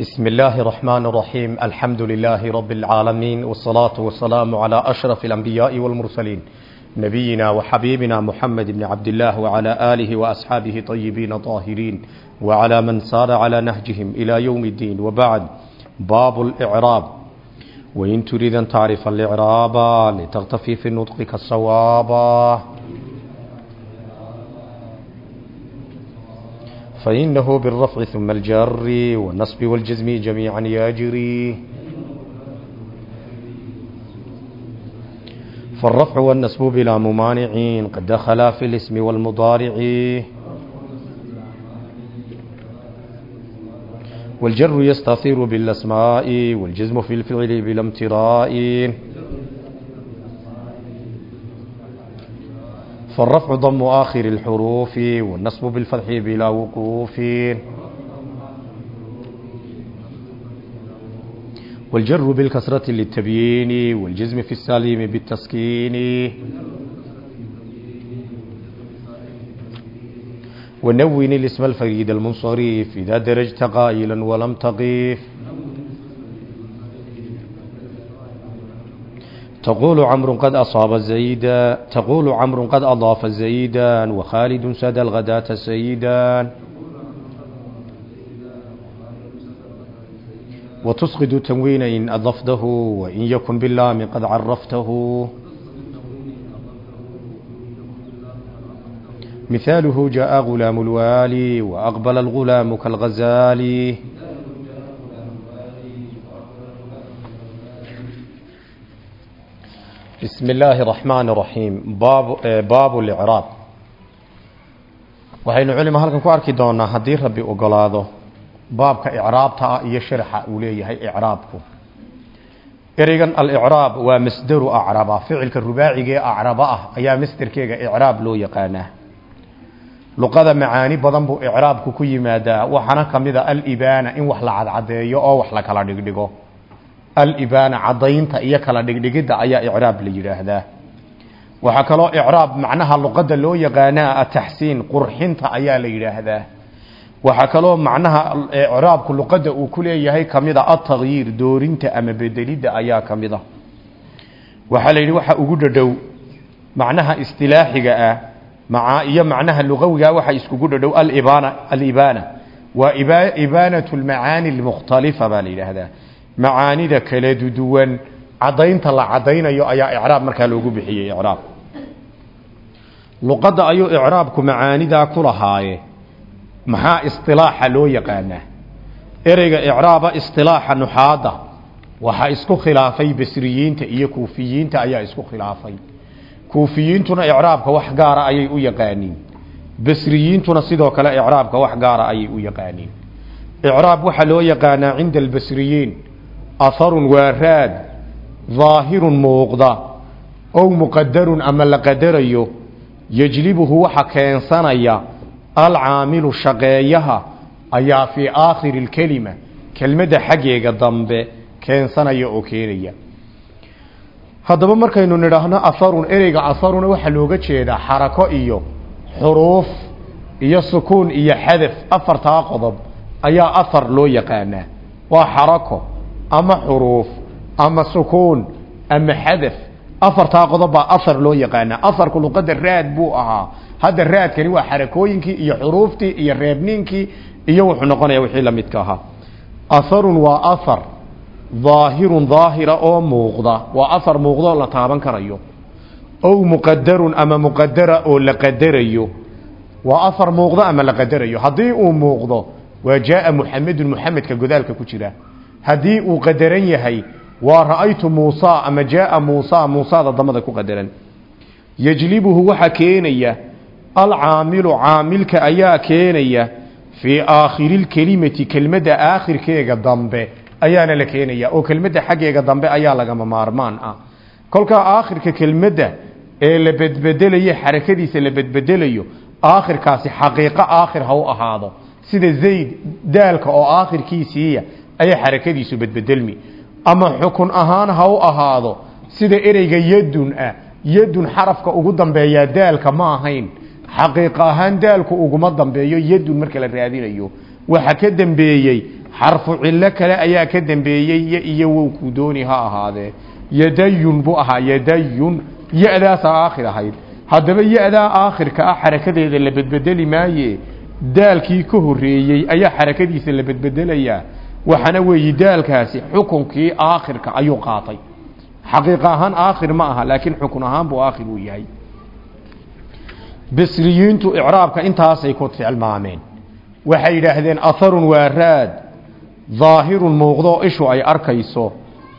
بسم الله الرحمن الرحيم الحمد لله رب العالمين والصلاة والسلام على أشرف الأنبياء والمرسلين نبينا وحبيبنا محمد بن عبد الله وعلى آله وأصحابه طيبين طاهرين وعلى من سار على نهجهم إلى يوم الدين وبعد باب الإعراب وإن تريد أن تعرف الإعراب لتغتفي في نطقك الصواب فإنه بالرفع ثم الجر والنصب والجزم جميعا يجري فالرفع والنصب بلا ممانع قد دخلا في الاسم والمضارع والجر يستثير بالأسماء والجزم في الفعل بلا امتراء فالرفع ضم آخر الحروف والنصب بالفتح بلا وقوف والجر بالكسرة للتبيين والجزم في السليم بالتسكين ونون الاسم الفريد المنصرف إذا درجت قائلا ولم تقف تقول عمرو قد أصاب زيدا تقول عمرو قد أضاف زيدا وخالد سدى الغداة سيدا وتسقط تنوين إن أضفته وإن يكن باللام قد عرفته مثاله جاء غلام الوالي وأقبل الغلام كالغزال بسم الله الرحمن الرحيم باب باب الاعراب waxaynu culimo halkan ku arki doonaa haddii rabbi ogolaado baabka icraabta ah iyo sharxa uu leeyahay icraabku ereygan alicraab waa masdaru acraba ficilka rubaacigaee acraba ah ayaa masderkeega icraab loo yaqaanaa luqada macaani badan buu icraabku ku yimaadaa waxaana ka mid a alibaana in wax la cadcadeeyo oo wax la kala dhigdhigo alibaana cadaynta iyo kala dhigdhigidda ayaa icraab la yidhaahdaa. Waxaa kaloo icraab macnaha luqadda loo yaqaanaa ataxsiin qurxinta ayaa la yidhaahdaa. Waxaa kaloo macnaha icraabku luqadda uu ku leeyahay ka mid a atagyiir doorinta ama bedelidda ayaa ka mid a. Waxaa la yidhi waxa ugu dhadhow macnaha istilaaxiga ah maa iyo macnaha luqawiga waxa iskugu dhadhow alibana alibaana. Waa ibaanatu lmacaani lmukhtalifa baa la yidhaahdaa macaanida kala duwan cadaynta la cadaynayo ayaa icraab markaa loogu bixiyey icraab. Luqadda ayuu icraabku macaanidaa ku lahaaye. Maxaa isilaaxa loo yaqaanaa? Ereyga icraaba isilaaxa nuxaadda waxaa isku khilaafay basriyiinta iyo kuufiyiinta ayaa isku khilaafay. Kuufiyiintuna icraabka wax gaara ayay u yaqaaniin. Basriyiintuna sidoo kale icraabka wax gaara ayay u yaqaaniin. Icraab waxaa loo yaqaanaa cinda albasriyiin aharun waa raad daahirun muuqda ow muqadarun ama la qadarayo yejlibuhu waxa keensanaya alcaamilu shaqeeyaha ayaa fii aakhiri lkelima kelmadda xaggeega dambe keensanaya oo keenaya. Haddaba markaynu nidhaahno aharun ereyga aharuna waxaa looga jeedaa xarako iyo xuruuf iyo sukuun iyo xadaf afartaa qodob ayaa ahar loo yaqaanaa. Waa xarako ama xuruuf ama sukuun ama xadaf. Afartaa qodob baa ahar loo yaqaanaa. Aharku luqadda raad buu ahaa. Hadda raadkani waa xarakooyinkii iyo xuruuftii iyo reebniinkii iyo wuxuu noqonaya wixii la midka ahaa. Aharun waa ahar daahirun daahira oo muuqda. Waa ahar muuqdaoo la taaban karayo. Ow muqadarun ama muqadara oo la qadarayo. Waa ahar muuqdo ama la qadarayo. Haddii uu muuqdo waa jaaa muxamedun muxamedka godaalka ku jira haddii uu qadaran yahay waa ra'aytu muusa ama jaaa muusa? Muusada damada ku qadaran. Yejlibuhu waxaa keenaya alcaamilu caamilka ayaa keenaya fii aakhiri lkelimati kelmadda aakhirkeega dambe ayaana la keenaya oo kelmadda xaggeega dambe ayaa lagama maarmaan ah. Kolkaa aakhirka kelmadda ee la bedbedelayo xarakadiisa la bedbedelayo aakhirkaasi xaqiiqo aakhir ha u ahaado. Sida zayd daalka oo aakhirkiisiiya ayay xarakadiisu bedbedelmi. Ama xukun ahaan ha u ahaado sida ereyga yadun ah yadun xarafka ugu dambeeyaa daalka ma ahayn. Xaqiiq ahaan daalku uguma dambeeyo yadun marka la raadinayo. Waxa ka dambeeyey xarfu cillo kale ayaa ka dambeeyey yo iyo wow kuu dooni ha ahaadee yadayun buu ahaa yadayun. Ya-daasaa aakhir ahayd. Haddaba ya-daa aakhirka ah xarakadeeda la bedbedeli maaye daalkii ka horreeyey ayaa xarakadiisa la bedbedelayaa waxaana weeye daalkaasi xukunkii aakhirka ayuu qaatay. Xaqiiqa ahaan aakhir ma aha laakiin xukun ahaan buu aakhir uu yahay. Bisriyiintu icraabka intaasay ku tilmaameen. Waxay yidhaahdeen aharun waa raad daahirun muuqdo ishu ay arkayso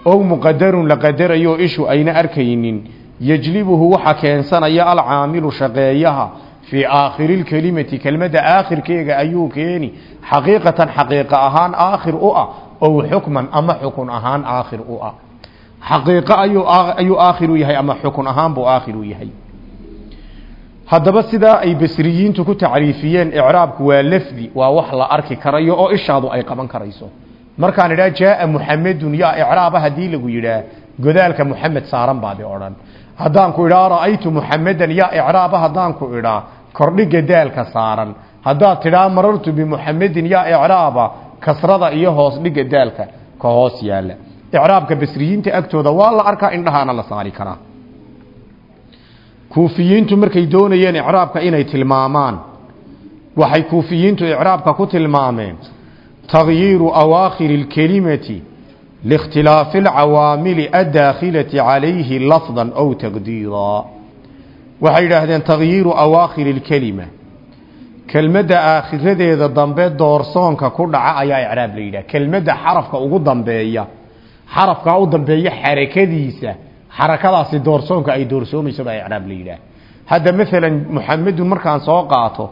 ow muqadarun la qadarayo ishu ayna arkaynin yejlibuhu waxa keensanaya alcaamilu shaqeeyaha fii aakhiri lkelimati kelmadda aakhirkeega ayuu keeni xaqiiqatan xaqiiqa ahaan aakhir u ah ow xukman ama xukun ahaan aakhir u ah xaqiiqo ayuu aakhir u yahay ama xukun ahaan buu aakhir u yahay haddaba sidaa ay basriyiintu ku tacriifiyeen icraabku waa lafdi waa wax la arki karayo oo ishaadu ay qaban karayso markaan idhaa jaaa muxamedun yaa icraaba haddii lagu yidhaah godaalka muxamed saaran baadi odhan haddaan ku idhaa ra'aytu muxamedan yaa icraaba kordhiga daalka saaran. Haddaad tiraa marartu bi bimuxamedin yaa icraaba kasrada iyo hoos dhiga daalka ka hoos yaalla icraabka basriyiinta agtooda waa la arkaa indhahaana la saari karaa. Kuufiyiintu markay doonayeen icraabka inay tilmaamaan waxay kuufiyiintu icraabka ku tilmaameen taghyiiru awaakhiri اlkelimati liikhtilaafi اlcawaamili addaakhilati calayhi lafda aw taqdiiraa waxay yidhaahdeen takhyiiru awaakhiri lkelima kelmadda aakhiradeeda dambe doorsoonka ku dhaca ayaa icraab la yidhaha. Kelmadda xarafka ugu dambeeya xarafkaa u dambeeya xarakadiisa xarakadaasi doorsoonka ay doorsoomayso baa icraab la yidhaah hadda maalan muxamedun markaan soo qaato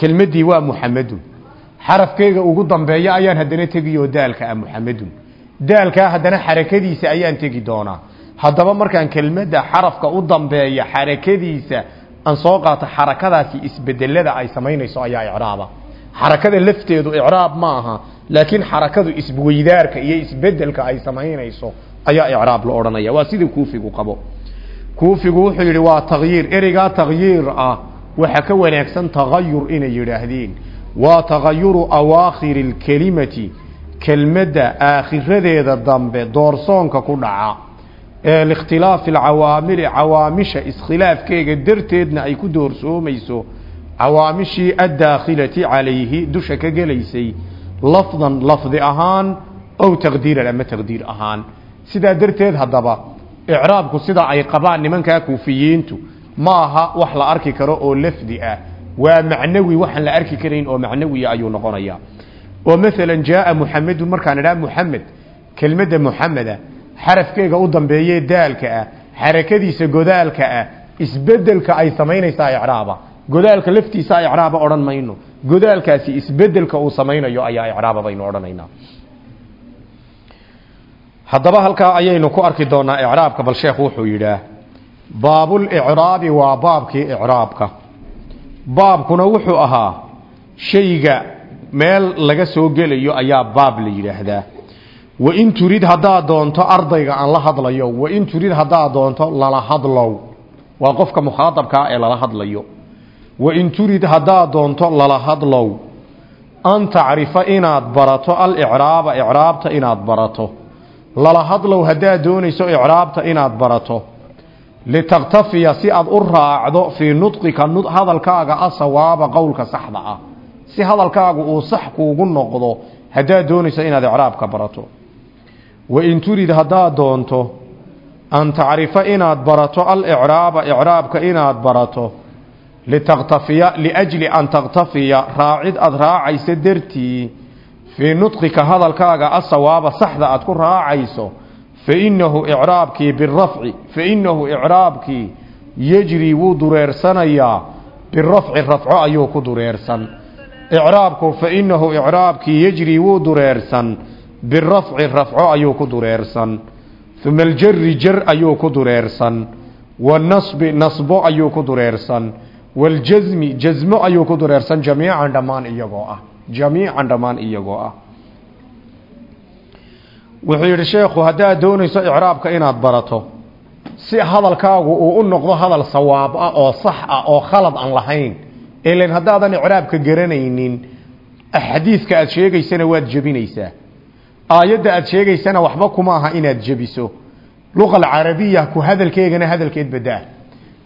kelmaddii waa muxamedun xarafkeyga ugu dambeeya ayaan haddana tegiyo daalka ah muxamedun daalkaa haddana xarakadiisa ayaan tegi doonaa haddaba markaan kelmadda xarafka u dambeeya xarakadiisa aan soo qaato xarakadaasi isbedelada ay samaynayso ayaa icraaba. Xarakada lafteedu icraab ma aha laakiin xarakadu isweydaarka iyo isbeddelka ay samaynayso ayaa icraab la odhanaya. Waa sida kuufigu qabo. Kuufigu wuxuu yidhi waa takyiir ereygaa takyiir ah. Waxa ka wanaagsan tagayur inay yidhaahdeen. Waa tagayuru awaakhiri اlkelimati kelmadda aakhiradeeda dambe doorsoonka ku dhaca likhtilaafi alcawaamili cawaamisha iskhilaafkeega darteedna ay ku doorsoomayso cawaamishii addaakhilati calayhi dusha ka gelaysay. Lafdan lafdi ahaan ow taqdiiran ama taqdiir ahaan. Sidaa darteed haddaba icraabku sida ay qabaan nimankaa kuufiyiintu ma aha wax la arki karo oo lafdi ah. Waa macnawi waxaan la arki karayn oo macnawiya ayuu noqonayaa. Oo maalan jaaa muxamedun markaan idhaha muxamed kelmadda muxameda xarafkeega u dambeeye daalka ah xarakadiisa godaalka ah isbeddelka ay samaynaysaa icraaba. Godaalka laftiisa icraaba odhan mayno. Godaalkaasi isbeddelka uu samaynayo ayaa icraaba baynu odhanaynaa. Haddaba halkaa ayaynu ku arki doonaa icraabka bal sheekhu wuxuu yidhaah baabulicraabi waa baabkii icraabka. Baabkuna wuxuu ahaa shayga meel laga soo gelayo ayaa baab la yidhaahdaa wain turid haddaad doonto ardayga aan la hadlayo wain turid haddaad doonto lala hadlow. Waa qofka mukhaadabkaa ee lala hadlayo. Wain turid haddaad doonto lala hadlow. An tacrifa inaad barato alicraaba icraabta inaad barato. Lala hadlow haddaad doonayso icraabta inaad barato. Litaktafiya si aad u raacdo fii nudqika hadalkaaga asawaaba qowlka saxda ah. Si hadalkaagu uu sax kuugu noqdo haddaad doonayso inaad icraabka barato wain turid haddaad doonto an tacrifa inaad barato alicraaba icraabka inaad barato litaktafiya liajli an taktafiya raacid aada raacayso dartii fii nudqika hadalkaaga asawaaba saxda aad ku raacayso fainahu icraabkii birafci fainahu icraabkii yejri wuu dureersanayaa birafci rafco ayuu ku dureersan. Icraabku fainahu icraabkii yejri wuu dureersan birafci rafco ayuu ku dureersan. Uma aljari jar ayuu ku dureersan. Wanasbi nasbo ayuu ku dureersan. Waljasmi jasmo ayuu ku dureersan. Jamiican dhammaan iyagoo ah. Jamiican dhammaan iyagoo ah. Wuxuu yidhi sheekhu haddaad doonayso icraabka inaad barato si hadalkaagu uu u noqdo hadal sawaab ah oo sax ah oo khalad aan lahayn ilan haddaadan icraabka garanaynin xadiidka aad sheegaysana waad jebinaysaa aayadda aad sheegaysana waxba kuma aha inaad jebiso. Luqa alcarabiya ku hadalkeegana hadalkeed badaa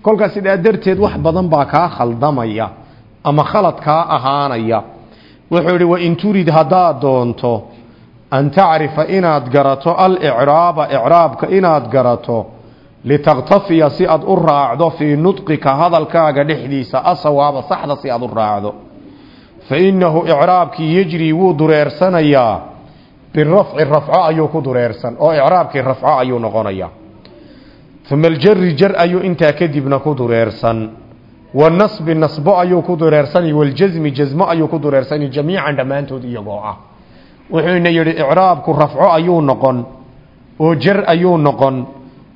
kolkaa sidaa darteed wax badan baa kaa khaldamaya ama khalad kaa ahaanaya. Wuxuu idhi wain turid haddaad doonto an tacrifa inaad garato alicraaba icraabka inaad garato litaktafiya si aad u raacdo fii nudqika hadalkaaga dhexdiisa asawaaba saxda si aad u raacdo. Fa innahu icraabkii yejrii wuu dureersanayaa birafci rafco ayuu ku dureersan oo icraabkii rafco ayuu noqonayaa uma aljari jar ayuu intaa kadibna ku dureersan wanasbi nasbo ayuu ku dureersani waljasmi jasmo ayuu ku dureersani jamiican dhammaantood iyagoo ah wuxuuna yidhi icraabku rafco ayuu noqon oo jar ayuu noqon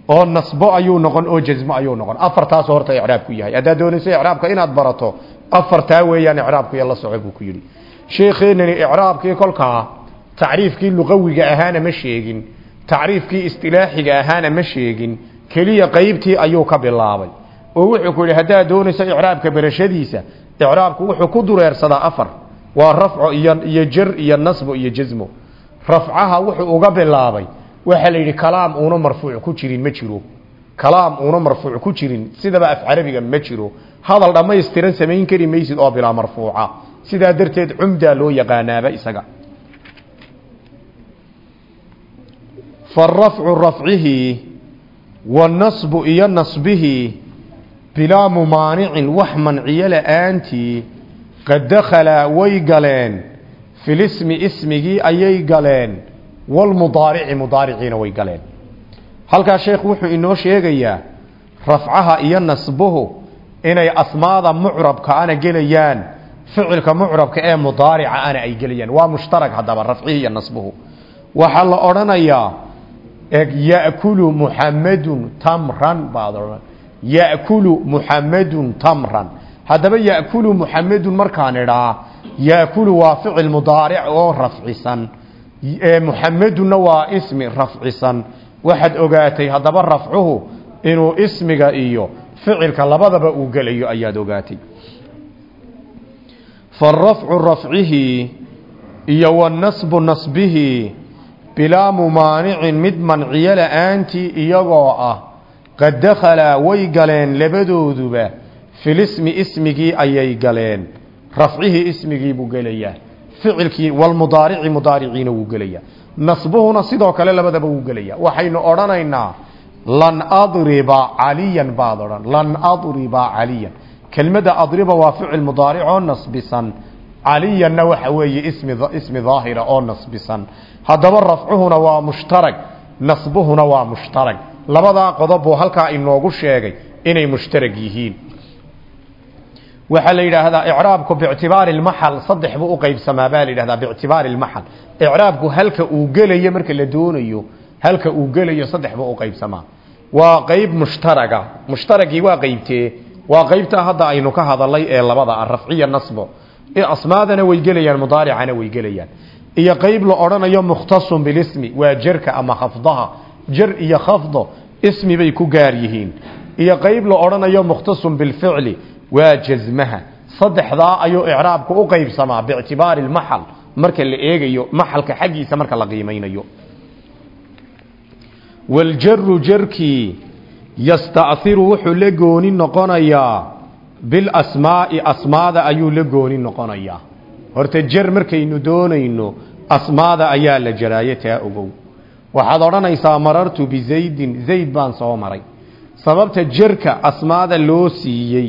oo nasbo ayuu noqon oo jazmo ayuu noqon afartaas horta icraabku yahay haddaad doonayso icraabka inaad barato afartaa weeyaan icraabku iyo la soco buu ku yidhi sheekheenani icraabkii kolkaa tacriifkii luqawiga ahaana ma sheegin tacriifkii istilaaxiga ahaana ma sheegin keliya qeybtii ayuu ka bilaabay. Oo wuxuu ku yidhi haddaad doonayso icraabka barashadiisa icraabku wuxuu ku dureersadaa afar. Waa rafco iyo iyo jar iyo nasbo iyo jazmo rafcaha wuxuu uga bilaabay. Waxaa la yidhi kalaam uuna marfuuc ku jirin ma jiro. Kalaam uuna marfuuc ku jirin. Sidaba af carabiga ma jiro. Hadal dhammaystiran samayn kari maysid oo bilaa marfuuca. Sidaa darteed cumdaa loo yaqaanaaba isaga farafcu rafcihi wanasbu iyo nasbihi bilaa mumaanicin wax manciyo la'aantii qad dakhalaa way galeen filismi ismigii ayay galeen walmudaarici mudaariciina way galeen halkaa sheekhu wuxuu inoo sheegayaa rafcaha iyo nasbuhu inay asmaada mucrabka ana gelayaan ficilka mucrabka ee mudaarica ana ay gelayaan waa mushtarag haddaba rafcihi iyo nasbuhu waxaa la odhanayaa ya'kulu muxamadun tamran baad odhan ya'kulu muxamadun tamran. Haddaba ya'kulu muxamadun markaan idhaa ya'kulu waa ficil mudaaric oo rafcisan. Muxameduna waa ismi rafcisan. Waxaad ogaatay haddaba rafcuhu inuu ismiga iyo ficilka labadaba uu gelayo ayaad ogaatay. Farafcu rafcihi bilaa mumaanicin mid manciyo la'aantii iyagoo ah qad dakhalaa way galeen labadooduba filismi ismigii ayay galeen rafcihii ismigii buu gelayaa ficilkii walmudaarici mudaariciina wuu gelaya nasbuhuna sidoo kale labadaba wuu gelaya waxaynu odhanaynaa lan adriba caliyan baad odhan lan adriba caliyan. Kelmadda adriba waa ficil mudaaric oo nasbisan caliyanna waxa weeye ismi ismi daahira oo nasbisan. Haddaba rafcuhuna waa mushtarag nasbuhuna waa mushtarag. Labadaa qodob buu halkaa inoogu sheegay inay mushtarag yihiin. Waxaa la yidhaahdaa icraabku bictibaari lmaxal saddex buu uqaybsamaa baa la yidhahdaa bictibaari lmaxal icraabku halka uu gelayo marka la doonayo halka uu gelayo saddex buu uqaybsamaa waa qeyb mushtaraga. Mushtaragii waa qeybtee waa qeybtaa hadda aynu ka hadalay ee labada rafciya nasbo asmaadana way gelayaan mudaaricana way gelayaan. Iyo qeyb la odhanayo mukhtasun bilismi waa jerka ama khafdaha. Jer iyo khafdo ismi bay ku gaar yihiin. Iyo qeyb la odhanayo mukhtasun bilficli waa jazmaha. Saddexdaa ayuu icraabku u qaybsamaa biictibaari lmaxal marka la eegayo maxalka xaggiisa marka la qiimaynayo. Waljaru jarkii yastairu wuxuu la gooni noqonayaa bilasmaai asmaada ayuu la gooni noqonayaa. Horta jar markaynu doonayno asmaada ayaa la jaraayo taa ogow. Waxaad odhanaysaa marartu bizaydin zayd baan soo maray. Sababta jarka asmaada loo siiyey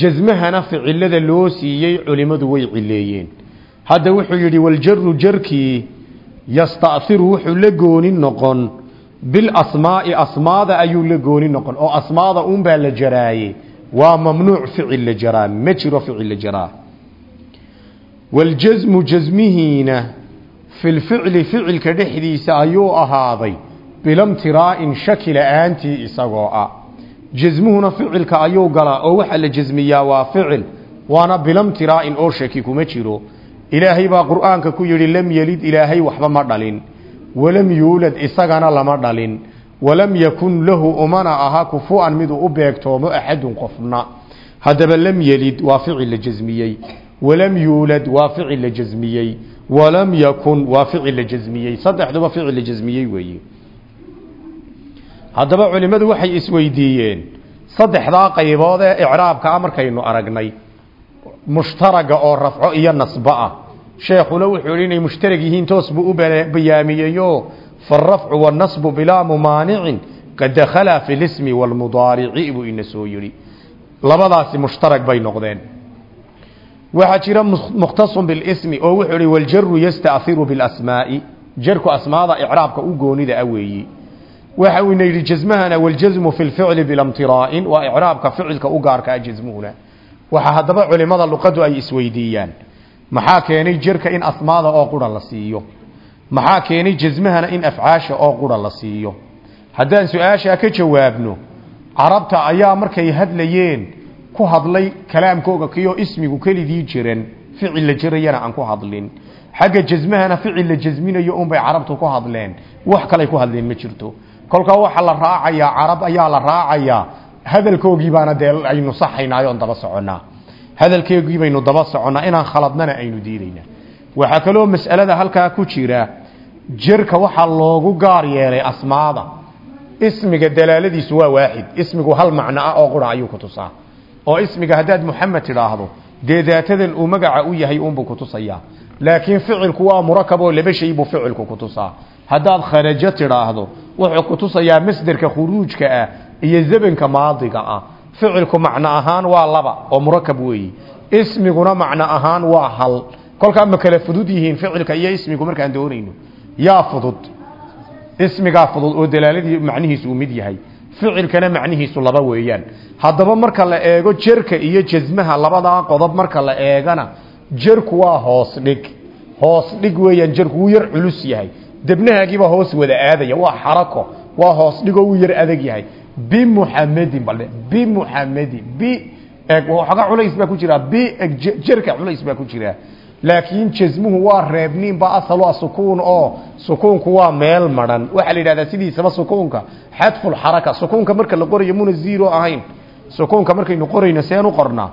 jasmahana ficilada loo siiyey culimadu way cileeyeen hadda wuxuu yidhi waljaru jarkii yastairu wuxuu la gooni noqon. Bilasmaai asmaada ayuu la gooni noqon. Oo asmaada unbaa la jaraaye waa mamnuuc ficil la jaraa ma jiro ficil la jaraa. Waljasmu jasmihiina fi lficli ficilka dhexdiisa ayuu ahaaday bilamtiraa'in shaki la'aantii isagoo ah. Jasmuhuna ficilka ayuu galaa oo waxaa la jasmiyaa waa ficil waana bilamtiraa'in oo shaki kuma jiro. Ilaahay baa qur'aanka ku yidhi lam yelid ilaahay waxba ma dhalin walam yuulad isagana lama dhalin walam yakun lahu umana aha kufu-an miduu u beegtoomo axadun qofna. Haddaba lam yelid waa ficil la jasmiyey walam yuulad waa ficil la jasmiyey walam yakun waa ficil la jasmiyey saddexduba ficil la jasmiyey weeye haddaba culimmadu waxay isweydiiyeen saddexdaa qaybood ee icraabka ah markaynu aragnay. Mushtaraga oo rafco iyo nasbo ah. Sheekhuna wuxuu yidhi inay mushtarag yihiin toos buu u faarafcu waannasbu bilaa mumaanicin qad dakhalaa fi lismi waalmudaarici buu ina soo yidhi labadaasi mushtarag bay noqdeen waxaa jira mukhtasun bilismi oo wuxuu ihi waljaru yastairu bilasmaa'i jarku asmaada icraabka u goonida a weeyi waxa uu ina yidhi jasmahana waljasmu fi lficli bilamtiraa'in waa icraabka ficilka u gaarka a jasmuhuna waxaa haddaba culimada luqaddu ay isweydiiyaan maxaa keenay jerka in asmaada oo qura la siiyo maxaa keenay jasmahana in afcaasha oo qura la siiyo? Haddaan su'aashaa ka jawaabno carabta ayaa markay hadlayeen ku hadlay kalaamkooga kiyoo ismigu kelidii jiran ficil la jirayana aan ku hadlin. Xagga jasmahana ficil la jasminayo unbay carabtu ku hadleen. Wax kalay ku hadleen ma jirto. Kolkaa waxaa la raacayaa carab ayaa la raacayaa hadalkoogii baana dee aynu saxaynaayo daba soconnaa hadalkeegii baynu daba soconnaa inaan khaladnana aynu diidaynaa waxaa kaloo mas'alada halkaa ku jira jerka waxaa loogu gaar yeelay asmaada. Ismiga dalaaladiisu waa waaxid ismigu hal macno ah oo qura ayuu ku tusaa. Oo ismiga haddaad muxamed tidhaahdo dee daatadan uu magaca u yahay uunbuu ku tusayaa. Laakiin ficilku waa murakab oo laba shay buu ficilku ku tusaa. Haddaad kharajo tidhaahdo wuxuu ku tusayaa masderka khuruujka ah iyo zabanka maadiga ah. Ficilku macno ahaan waa laba oo murakab weeyi. Ismiguna macno ahaan waa hal. Kolkaa ma kala fudud yihiin ficilka iyo ismigu markaan doonayno yaa fudud ismigaa fudud oo dalaaladii macnihiisu uu mid yahay. Ficilkana macnihiisu laba weeyaan. Haddaba marka la eego jerka iyo jasmaha labadaa qodob marka la eegana jerku waa hoos dhig. Hoos dhig weeyaan jerku wuu yar culus yahay. Debnahaagiibaa hoos wada aadaya waa xarako. Waa hoos dhigoo wuu yar adag yahay. Bimuxamedin baldhe bimuxamedin bi eg waxoogaa culays baa ku jira bi eg jerka culays baa ku jira laakiin jasmuhu waa reebniin ba asal waa sukuun oo sukuunku waa meel maran waxaa la yidhahdaa sidiisaba sukuunka xadfu lxaraka sukuunka marka la qorayo muna zero ahayn. Sukuunka markaynu qorayno seenu qornaa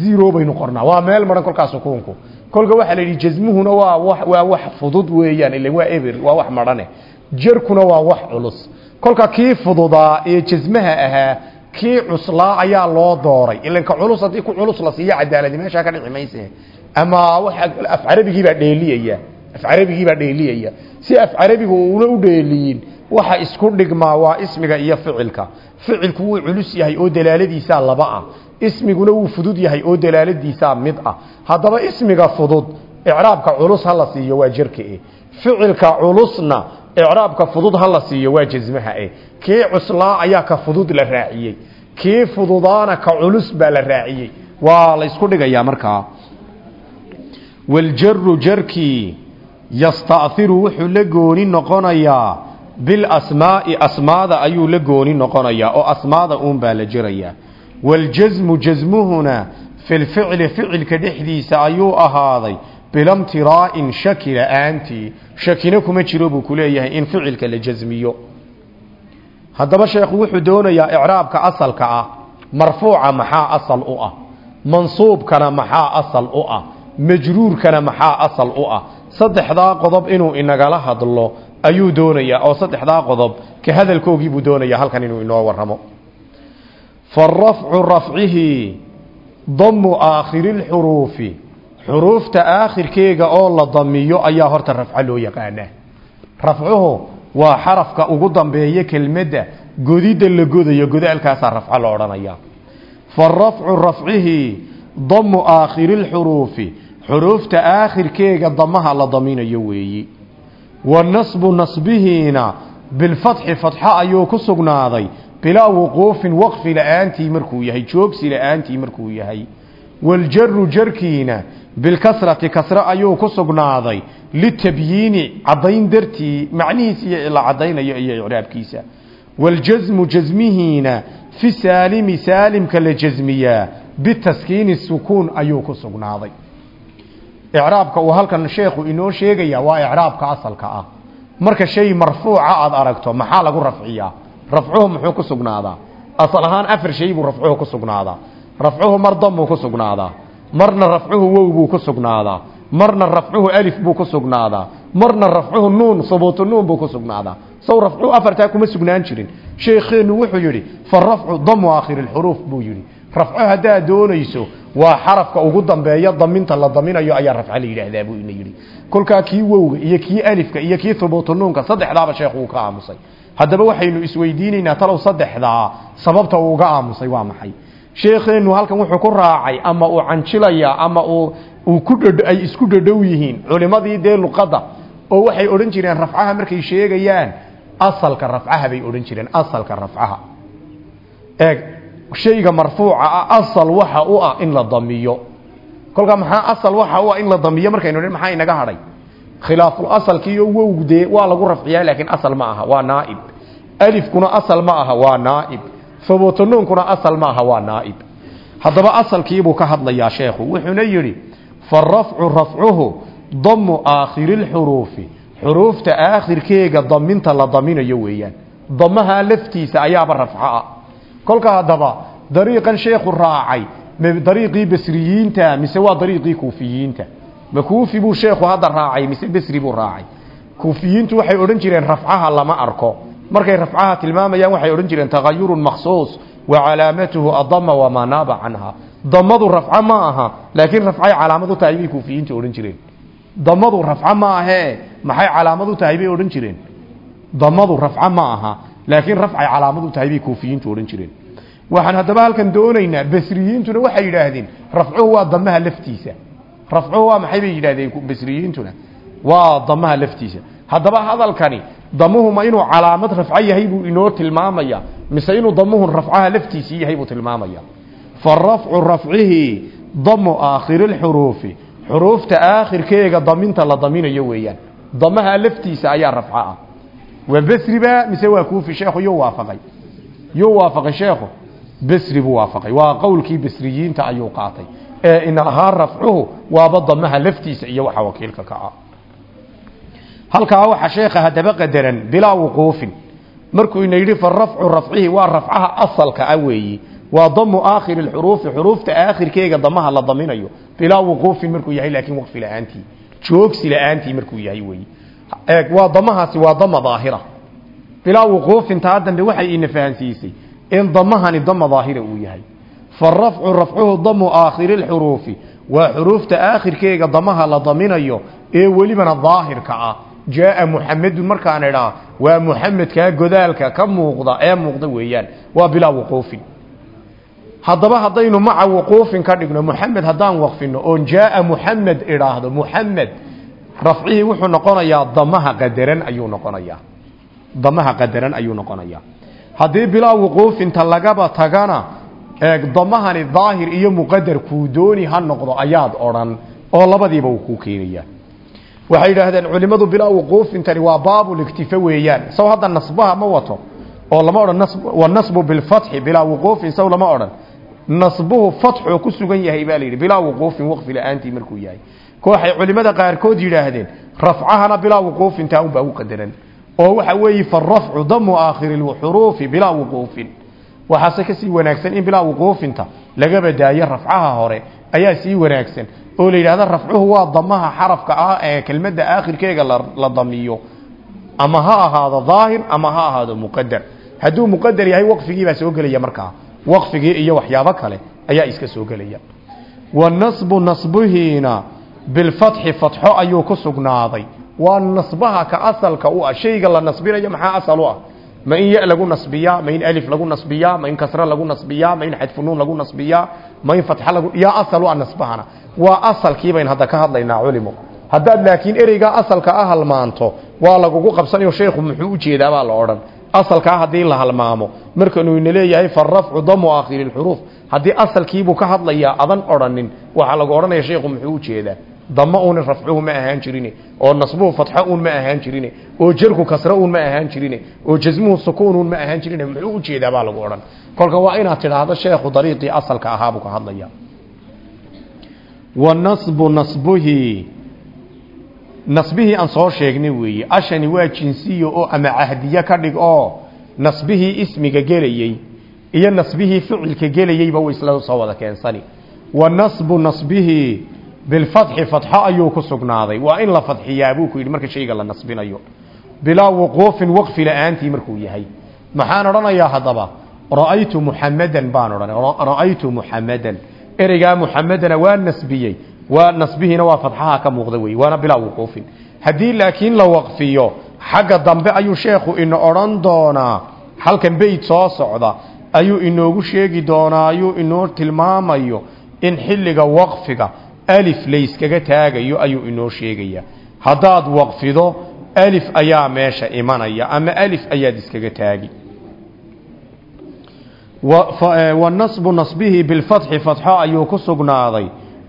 zero baynu qornaa waa meel maran kolkaa sukuunku. Kolka waxaa la yidhi jasmuhuna waa waa wax fudud weeyaan ila waa eber waa wax marane jerkuna waa wax culus. Kolka kii fududaa ee jasmaha ahaa kii cuslaa ayaa loo dooray. Ilanka culus haddii ku culus la siiyo cadaaladi meeshaa ka dhici mayse ama waxa af carabigii baa dheeliyaya. Af carabigii baa dheeliyaya. Si af carabigu uuna u dheeliyin waxa isku dhigmaa waa ismiga iyo ficilka. Ficilku wuu culus yahay oo dalaaladiisaa laba ah. Ismiguna wuu fudud yahay oo dalaaladiisaa mid ah. Haddaba ismiga fudud icraabka culus ha la siiyo waa jerka e ficilka culusna icraabka fudud ha la siiyo waa jasmaha e kii cuslaa ayaa ka fudud la raaciyey. Kii fududaana ka culus baa la raaciyey. Waa la isku dhigayaa markaa waljaru jarkii yastairu wuxuu la gooni noqonayaa bilasmaai asmaada ayuu la gooni noqonayaa oo asmaada uunbaa la jerayaa waljasmu jasmuhuna fi lficli ficilka dhexdiisa ayuu ahaaday bilamtiraa'in shaki la'aantii shakina kuma jiro buu ku leeyahay in ficilka la jasmiyo haddaba sheekhu wuxuu doonayaa icraabka asalka ah marfuuca maxaa asal u ah mansuubkana maxaa asal u ah majruurkana maxaa asal u ah? Saddexdaa qodob inuu inagala hadlo ayuu doonayaa oo saddexdaa qodob ka hadalkoogii buu doonayaa halkan inuu inoo warramo. Farafcu rafcihi damu aakhiri lxuruufi xuruufta aakhirkeega oo la damiyo ayaa horta rafco loo yaqaanaa. Rafcuhu waa xarafka ugu dambeeya kelmadda godidda la godayo godaalkaasaa rafco la odhanayaa. Farafcu rafcihi damu aakhiri lxuruufi xuruufta aakhirkeega damaha la daminayo weeyi. Wa nasbu nasbihiina bilfatxi fatxo ayuu ku sugnaaday. Bilaa wuquufin waqfi la'aantii markuu yahay joogsi la'aantii markuu yahay. Waljaru jarkiina bilkasrati kasre ayuu ku sugnaaday. Litabyiini caddayn dartii macnihiis iyo la caddaynayo iyo icraabkiisa. Waljasmu jasmihiina fi saalimi saalimka la jasmiyaa bitaskiini sukuun ayuu ku sugnaaday icraabka uu halkan sheekhu inoo sheegaya waa icraabka asalka ah. Marka shay marfuuca aada aragto maxaa lagu rafciyaa? Rafcuhu muxuu ku sugnaadaa? Asal ahaan afar shay buu rafcuhu ku sugnaadaa. Rafcuhu mar damuu ku sugnaadaa. Marna rafcuhu wow buu ku sugnaadaa. Marna rafcuhu alif buu ku sugnaadaa. Marna rafcuhu nuun subuutu nuun buu ku sugnaadaa. Saw rafcuhu afartaa kuma sugnaan jirin. Sheekheenu wuxuu yidhi fa rafcu damu aakhiri lxuruuf buu yidhi rafco haddaad doonayso waa xarafka ugu dambeeya daminta la daminayo ayaa rafca la yidhaahdaa buu ina yidhi. Kolkaa kii wowga iyo kii alifka iyo kii hubuutu nuunka saddexdaaba sheekhu uu ka aamusay. Haddaba waxaynu isweydiinaynaa talow saddexdaa sababta uu uga aamusay waa maxay. Sheekheenu halkan wuxuu ku raacay ama uu canjilayaa ama uu uu ku dhadh ay isku dhadhow yihiin culimadii dee luqadda oo waxay odhan jireen rafcaha markay sheegayaan asalka rafcaha bay odhan jireen asalka rafcaha. Eeg shayga marfuuca ah asal waxa u ah in la damiyo. Kolkaa maxaa asal waxa u ah in la damiyo? Markaynu dhin maxaa inaga hadhay? Khilaaful asalkiiyo wowg dee waa lagu rafciyaa laakiin asal ma aha waa naaib. Alifkuna asal ma aha waa naaib. Hubuutunuunkuna asal ma aha waa naaib. Haddaba asalkiibuu ka hadlayaa sheekhu wuxuuna yidhi farafcu rafcuhu damu aakhiri lxuruufi xuruufta aakhirkeega daminta la daminayo weeyaan. Damaha laftiisa ayaaba rafco ah kolka haddaba dariiqan sheekhu raacay dariiqii basriyiinta mise waa dariiqii kuufiyiinta? Ma kuufi buu sheekhu hadda raacay mise besri buu raacay? Kuufiyiintu waxay odhan jireen rafcaha lama arko. Markay rafcaha tilmaamayaan waxay odhan jireen tagayurun makhsuus wa calaamatuhu adama wamaa naaba canha. Damadu rafco ma aha laakiin rafcay calaamad u tahay bay kuufiyiintu odhan jireen. Damadu rafco ma ahee maxay calaamad u tahay bay odhan jireen. Damadu rafco ma aha laakiin rafcay calaamad u tahay bay kuufiyiintu odhan jireen. Waxaan haddaba halkan doonaynaa basriyiintuna waxay yidhaahdeen rafcuhu waa damaha laftiisa. Rafcuhu waa maxay bay yidhahdeen basriyiintuna waa damaha laftiisa. Haddaba hadalkani damuhu ma inuu calaamad rafco yahay buu inoo tilmaamaya mise inuu damuhu rafcaha laftiisii yahay buu tilmaamaya. Farafcu rafcihi damu aakhiri lxuruufi xuruufta aakhirkeega daminta la daminayo weeyaan. Damaha laftiisa ayaa rafco ah waa besriba mise waa kuufi sheekhu yuu waafaqay yuu waafaqay sheekhu besri buu waafaqay waa qowlkii besriyiinta ayuu qaatay ee in ahaa rafcuhu waaba damaha laftiisa iyo waxa wakiilka ka ah halkaa waxa sheekha haddaba qadaran bilaa wuquufin markuu ina yidhi farafcu rafcihi waa rafcaha asalka ah weeyi waa damu aakhiri lxuruufi xuruufta aakhirkeega damaha la daminayo bilaa wuquufin markuu yahay laakiin waqfi la'aantii la'aantii markuu yahay eeg waa damahaasi waa dama daahira. Bilaa wuquufin taa dambe waxay ina fahansiisay in damahani dama daahira uu yahay. Farafcu rafcuhu damu aakhiri lxuruufi waa xuruufta aakhirkeega damaha la daminayo ee welibana daahirka ah. Jaaa muxamedun markaan idhaa waa muxamedkaa godaalka ka muuqda ee muuqda weeyaan. Waa bilaa wuquufin. Haddaba haddaynu maca wuquufin ka dhigno muxamed haddaan waqfino oon jaaa muxamed idhaahdo muxamed rafcihii wuxuu noqonayaa damaha qadaran ayuu noqonayaa damaha qadaran ayuu noqonayaa haddii bilaa wuquufinta lagaba tagana eeg damahani daahir iyo muqadar kuu dooni ha noqdo ayaad odhan oo labadiiba uu kuu keenayaa waxay yidhaahdeen culimadu bilaa wuquufintani waa baabuliktifa weeyaan saw hadda nasbaha ma wato oo lama odhan wanasbu bilfatxi bilaa wuquufin saw lama odhan nasbuhu fatxoo ku sugan yahay baa la yidhi bilaa wuquufin waqfi la'aantii markuu yahay waxay culimada qaarkood yidhaahdeen rafcahana bilaa wuquufintaa unbaa u qadaran. Oo waxa weeye farafcu damu aakhiri lxuruufi bilaa wuquufin. Waxaase ka sii wanaagsan in bilaa wuquufinta laga badaayo rafcaha hore ayaa sii wanaagsan oo la rafcuhu waa damaha xarafka ah ee kelmadda aakhirkeega la damiyo. Ama ha ahaado daahir ama ha ahaado muqadar hadduu muqadar yahay waqfigii baa soo gelaya markaa. Waqfigii iyo waxyaabo kale ayaa iska soo gelaya. Wanasbu nasbihiina bilfatxi fatxo ayuu ku sugnaaday waa nasbaha ka asalka u ah shayga la nasbinayo maxaa asal u ah ma in ya lagu nasbiyaa ma in alif lagu nasbiyaa ma in kasre lagu nasbiyaa ma in xadfunuun lagu nasbiyaa ma in fatxa lagu yaa asal u ah nasbahana waa asalkii bayn hadda ka hadlaynaa culimo haddaad laakiin ereygaa asalka ah halmaanto waa lagugu qabsanayo sheekhu muxuu u jeedaa baa la odhan asalkaa haddii la halmaamo markanuu ina leeyahay farafcu damu aakhiri lxuruuf haddii asalkiibuu ka hadlayaa adan odhanin waxaa lagu odhanaya muxuu u jeedaa dama uun rafcuhu ma ahaan jirin oo nasbuhu fatxo uun ma ahaan jirin oo jarku kasre uun ma ahaan jirin oo jasmuhu sukuun uun ma ahaan jirin muxuu u jeedaa baa lagu odhan. Kolka waa inaad tidhaahdo sheekhu dariiqii asalka ahaabuu ka hadlaya. Wanasbu nasbuhi nasbihii aan soo sheegnay weeye ashani waa jinsiyo oo ama cahdiye ka dhig oo nasbihii ismiga gelayey iyo nasbihii ficilka gelayeyba way isla soo wada keensani. Wa nasbu nasbihi bilfatxi fatxo ayuu ku sugnaaday waa in la fadxiyaa buu ku yidhi marka shayga la nasbinayo bilaa wuquufin waqfi la'aantii markuu yahay maxaan odhanayaa haddaba ra'aytu muxamadan baan odhanay ra'aytu muxamadan ereygaa muxamadana waa nasbiyey waa nasbihiina waa fadxaha ka muuqda wey waana bilaa wuquufin haddii laakiin la waqfiyo xagga dambe ayuu sheekhu ina odhan doonaa halkan beyt soo socda ayuu inoogu sheegi doonaa ayuu inoo tilmaamayo in xilliga waqfiga alif layskaga taagayo ayuu inoo sheegaya. Haddaad waqfido alif ayaa meesha imanaya ama alif ayaad iskaga taagi. Wanasbu nasbihi bilfatxi fatxo ayuu ku sugnaaday.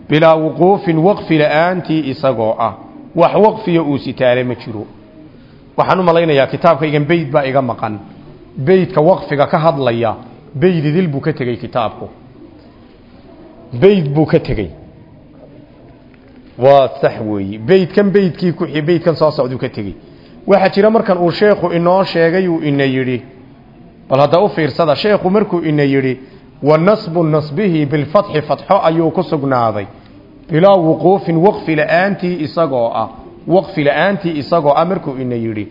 Bilaa wuquufin waqfi la'aantii isagoo ah. Wax waqfiya uu sitaale ma jiro. Waxaan u malaynayaa kitaabkaygan beyd baa iga maqan. Beydka waqfiga ka hadlaya beyd idil buu ka tegey kitaabku. Beyd buu ka tegey waa sax weeye beydkan beydkii ku beydkan soo socduu ka tegey waxaa jira markan uu sheekhu inoo sheegay uu ina yidhi. Bal hadda u fiirsada sheekhu markuu ina yidhi wa nasbu nasbihi bilfatxi fatxo ayuu ku sugnaaday. Bilaa wuquufin waqfi la'aantii isagoo ah waqfi la'aantii isagoo ah markuu ina yidhi.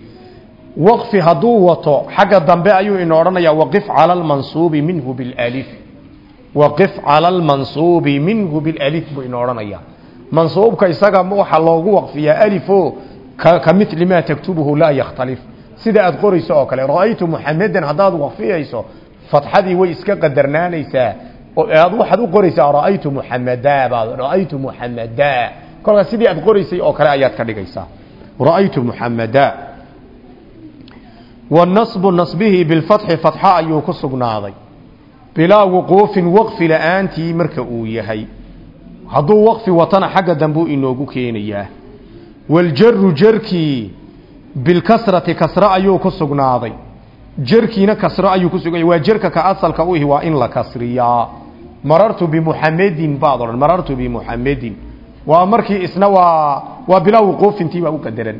Waqfi hadduu wato xagga dambe ayuu ina odhanayaa waqif cala almansuubi minhu bilaalif waqif cala almansuubi minhu bilaalif buu ina odhanayaa mansuubka isaga waxaa loogu waqfiyaa alifo ka mili maa taktubuhu laa yakhtalif. Sida aad qorayso oo kale ra'aytu muxamadan haddaad waqfiyayso fatxadii way iska qadarnaanaysaa. Aad waxaad u qoraysaa ra'aytu muxamada baad ra'aytu muxamada kolkaas sidii aad qoraysay oo kale ayaad ka dhigaysaa. Ra'aytu muxamada wanasbu nasbihi bilfatxi fatxa ayuu ku sugnaaday. Bilaa wuquufin waqfi la'aantii marka uu yahay hadduu waqfi watana xagga dambuu inoogu keenayaa waljaru jarkii bilkasrati kasre ayuu ku sugnaaday. Jarkiina kasro ayuu ku suganya waa jarka ka asalka u ihi waa in la kasriyaa. Marartu bimuxamedin baad odhan marartu bimuxamedin waa markii isna waa waa bilaa wuquufintii baa u qadaran.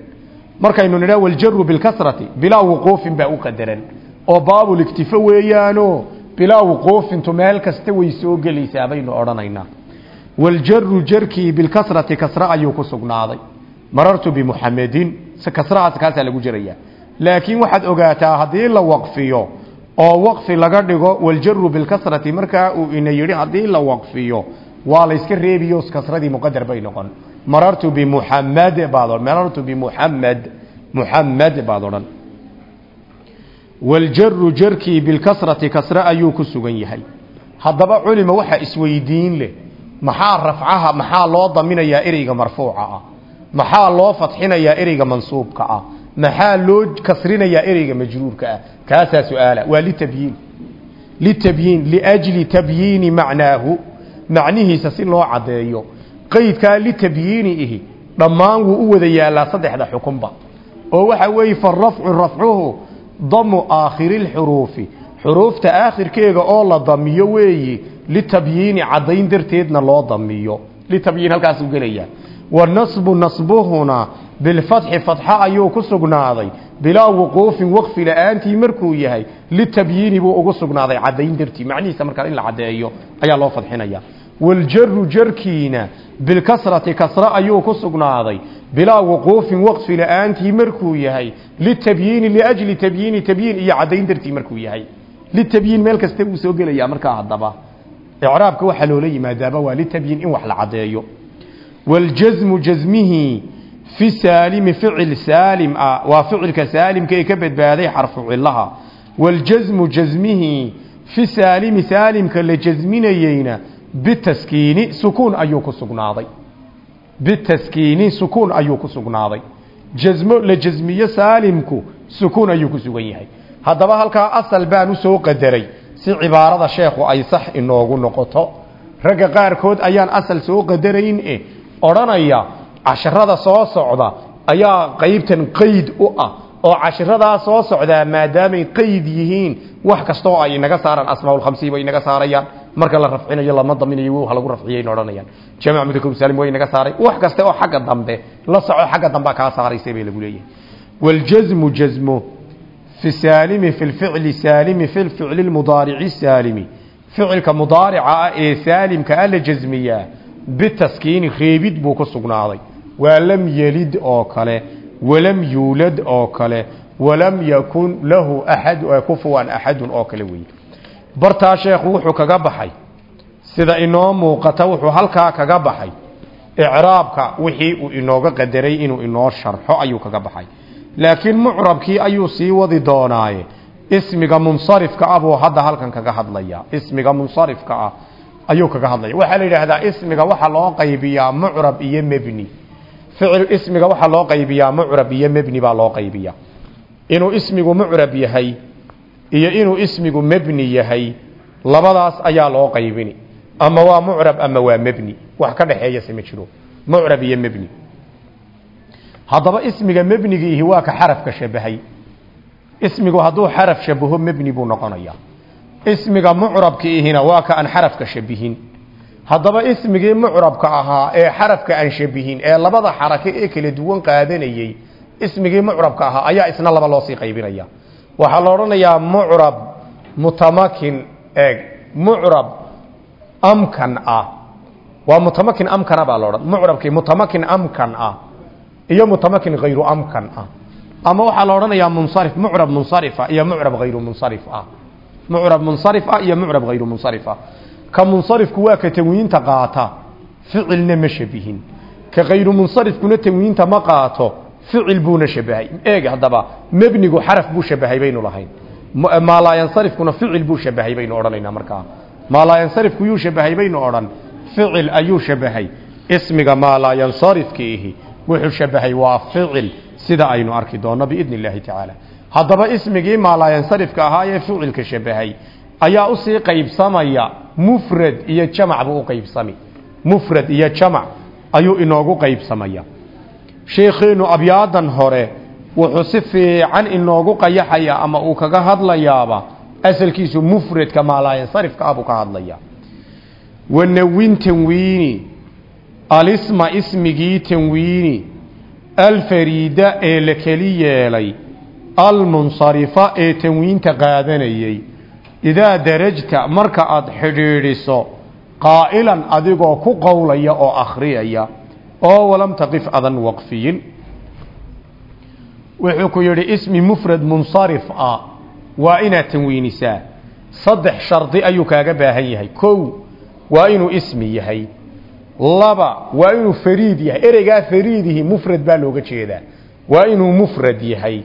Markaynu nidhaa waljaru bilkasrati bilaa wuquufin baa u qadaran. Oo baabuliktifo weeyaano bilaa wuquufintu meel kasta way soo gelaysaa baynu odhanaynaa waljaru jarkii bilkasrati kasre ayuu ku sugnaaday marartu bimuxamedin kasrahaas kaasaa lagu jerayaa laakiin waxaad ogaataa haddii la waqfiyo oo waqfi laga dhigo waljaru bilkasrati markaa uu ina yidhi haddii la waqfiyo waa la iska reebiyo kasradii muqadar bay noqon marartu bimuxamed baad marartu bimuxamed muxamed baad odhan waljaru jarkii bilkasrati kasre ayuu ku yahay haddaba culima waxaa isweydiin leh maxaa rafcaha maxaa loo daminayaa ereyga marfuuca ah? Maxaa loo fadxinayaa ereyga mansuubka ah? Maxaa loo kasrinayaa ereyga majruurka ah? Kaasaa su'aala. Waa litabyiin. Litabyiin liajli tabyiini macnaahu. Macnihiisa si loo caddeeyo. Qeydkaa litabyiini ihi dhammaan wuu u wada yaalaa saddexda xukunba. Oo waxa weeye farafcu rafcuhu damu aakhiri lxuruufi xuruufta aakhirkeega oo la damiyo weeyi litabyiini caddayn darteedna loo damiyo. Litabyiin halkaasuu gelayaa. Wanasbu nasbuhuna bilfatxi fatxa ayuu ku sugnaaday. Bilaa wuquufin waqfi la'aantii markuu yahay litabyiini buu ugu sugnaaday caddayn dartii. Macnihiisa markaa in la caddeeyo ayaa loo fadxinaya. Waljaru jarkiina bilkasrati kasre ayuu ku sugnaaday. Bilaa wuquufin waqfi la'aantii markuu yahay litabyiini liajli tabyiini tabyiin iyo caddayn dartii markuu yahay litabyiin meel kasta wuu soo gelayaa markaa haddaba. Icraabka waxaa loola yimaadaaba waa litabyiin in wax la caddeeyo. Waljasmu jasmihi fi saalimi ficil saalim ah waa ficilka saalimka ee ka badbaaday xarfu cilaha waljasmu jasmihi fi saalimi saalimka la jasminayeyna bitaskiini sukuun ayuu ku sugnaaday. Bitaskiini sukuun ayuu ku sugnaaday. Jasmo la jasmiyo saalimku sukuun ayuu ku sugan yahay haddaba halkaa asal baan soo qadaray si cibaarada sheekhu ay sax inoogu noqoto. Ragga qaarkood ayaan asal soo qadarayn e odhanaya casharada soo socda ayaa qaybtan qeyd u ah oo cashiradaa soo socdaa maadaamay qeyd yihiin wax kastoo ay inaga saaraan asmaaulkhamsi way inaga saarayaan. Marka la rafcinayo lama daminayo w lagu rafciyayna odhanayaan jamac mudakar saalim way inaga saaray. Wax kaste oo xagga dambe la soco xagga dambea kaa saaraysa bay lagu leeyahay. Waljasmu jasmu fi saalimi fi lficli saalimi fi lficli lmudaarici saalimi ficilka mudaarica ah ee saalimka ah la jasmiyaa bitaskiini reebid buu ku sugnaaday waa lam yelid oo kale walam yuulad oo kale walam yakun lahu axad kufuwan axadun oo kale weeye bartaa sheekhu wuxuu kaga baxay sida inoo muuqata wuxuu halkaa kaga baxay icraabka wixii uu inooga qadaray inuu inoo sharxo ayuu kaga baxay laakiin mucrabkii ayuu sii wadi doonaaye. Ismiga munsarifka ah buu hadda halkan kaga hadlaya ismiga munsarifka ah ayuu kaga hadlaya waxaa la yidhaahdaa ismiga waxaa loo qaybiyaa mucrab iyo mebni. Ficil ismiga waxaa loo qaybiyaa mucrab iyo mebni baa loo qaybiyaa. Inuu ismigu mucrab yahay iyo inuu ismigu mebni yahay labadaas ayaa loo qaybini. Ama waa mucrab ama waa mebni. Wax ka dhexeeyase ma jiro. Mucrab iyo mebni haddaba ismiga mebnigiihi waa ka xarafka shabahay. Ismigu hadduu xaraf shabaho mebni buu noqonayaa. Ismiga mucrabkiihina waa ka aan xarafka shabihin. Haddaba ismigii mucrabka ahaa ee xarafka aan shabihin ee labada xarake ee kala duwan qaadanayey ismigii mucrabka ahaa ayaa isna laba loo sii qaybinaya. Waxaa la odhanayaa mucrab mutamakin eeg mucrab amkan ah. Waa mutamakin amkana baa laodhan mucrabkii mutamakin amkan ah iyo mutamakin hayru amkan ah. Ama waxaa la odhanayaa munsarif mucrab munsarifa iyo mucrab hayru munsarif ah. Mucrab munsarif ah iyo mucrab hayru munsarif ah. Ka munsarifku waa ka tanwiinta qaata ficilna ma shabihin. Ka hayru munsarifkuna tanwiinta ma qaato ficil buuna shabahay. Eeg haddaba mebnigu xaraf buu shabahay baynu lahayn. Maalaayansarifkuna ficil buu shabahay baynu odhanaynaa markaa maalaayansarifku yuu shabahay baynu odhan ficil ayuu shabahay. Ismiga maalaayansarifkiihi wuxuu shabahay waa ficil sida aynu arki doonno biidni illaahi tacaala haddaba ismigii maalaayansarifka ahaa ee ficilka shabahay ayaa u sii qaybsamaya mufrad iyo jamac buu u qaybsami. Mufrad iyo jamac ayuu inoogu qaybsamaya. Sheekheenu abyaadan hore wuxuu si fiican inoogu qayaxaya ama uu kaga hadlayaaba asalkiisu mufradka maalaayansarifka ah buu ka hadlaya wanawin tanwiini alisma ismigii tanwiini alfariida ee la keli yeelay almunsarifa ee tanwiinta qaadanayay. Idaa darajta marka aad xidhiidhiso qaa'ilan adigoo ku qowlaya oo akhriyaya oo walam taqif adan waqfiyin. Wuxuu ku yidhi ismi mufrad munsarif ah waa inaad tanwiinisaa. Saddex shardi ayuu kaaga baahan yahay. Kow waa inuu ismi yahay laba waa inuu fariid yahay. Ereygaa fariidihi mufrad baa looga jeedaa. Waa inuu mufrad yahay.